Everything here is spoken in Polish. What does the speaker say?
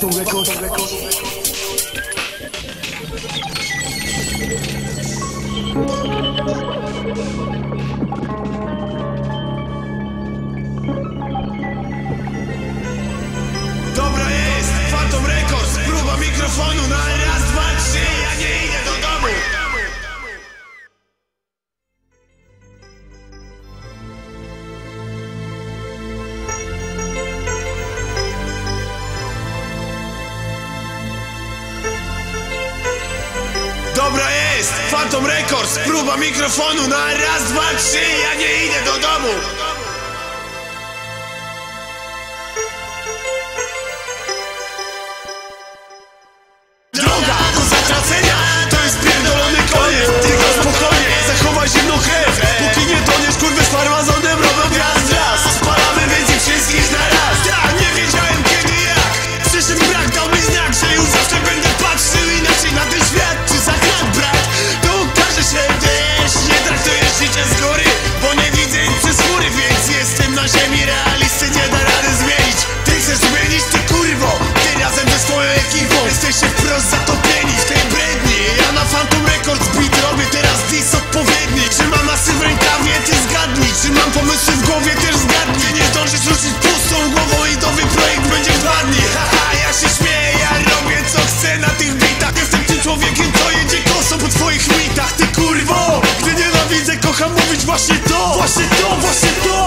Boston Records. Dobra jest, Phantom Records, próba mikrofonu na Phantom Records, próba mikrofonu na raz, dwa, trzy, jak Voici ton, voici ton, voici ton.